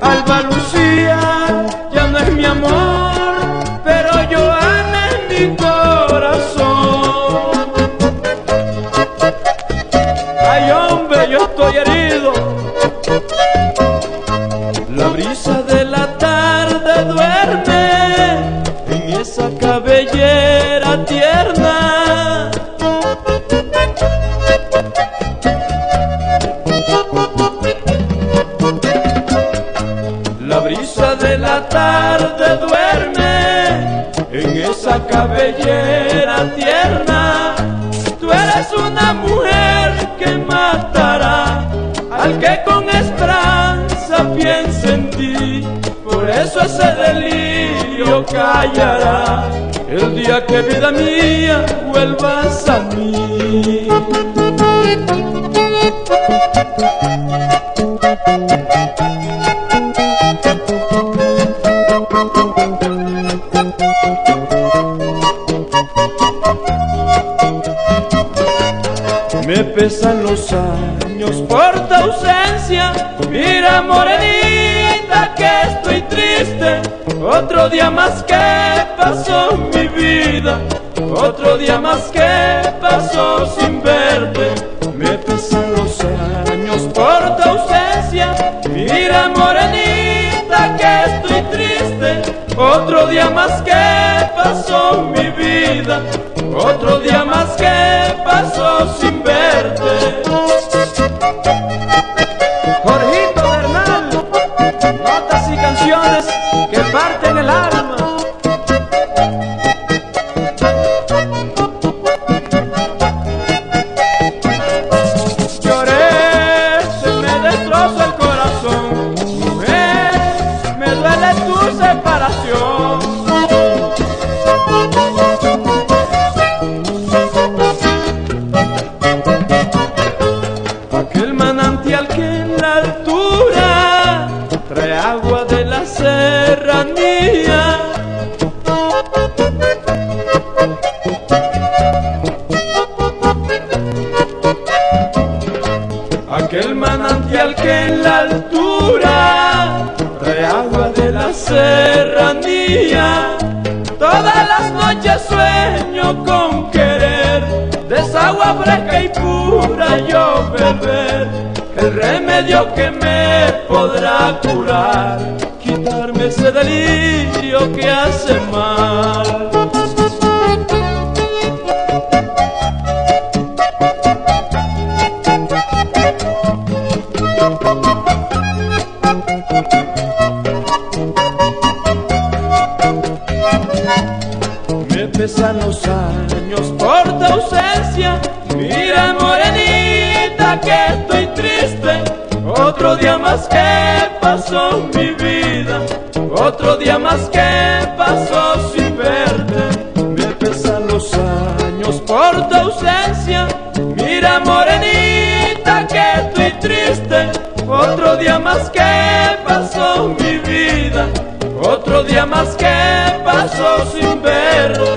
Alba Lucía ya no es mi amor, pero Joana es mi corazón. Ay hombre, yo estoy herido. La brisa de la la tarde duerme en esa cabellera tierna. Tú eres una mujer que matará al que con esperanza piense en ti. Por eso ese delirio callará el día que vida mía vuelvas a mí. Me pesan los años por tu ausencia. Mira, morenita, que estoy triste. Otro día más que pasó mi vida. Otro día más que pasó sin verte. Me pesan los años por tu ausencia. Mira, morenita, Otro día más que pasó mi vida. Otro serranía. Aquel manantial que en la altura trae agua de la serranía. Todas las noches sueño con querer de esa agua fresca y pura yo beber. El remedio que me podrá curar, quitarme ese delirio que hace mal. Me pesan los años por tu ausencia. Mira, morenita, que estoy triste. Otro día más que pasó mi vida, otro día más que pasó sin verte. Me pesan los años por tu ausencia. Mira morenita que estoy triste. Otro día más que pasó mi vida, otro día más que pasó sin verte.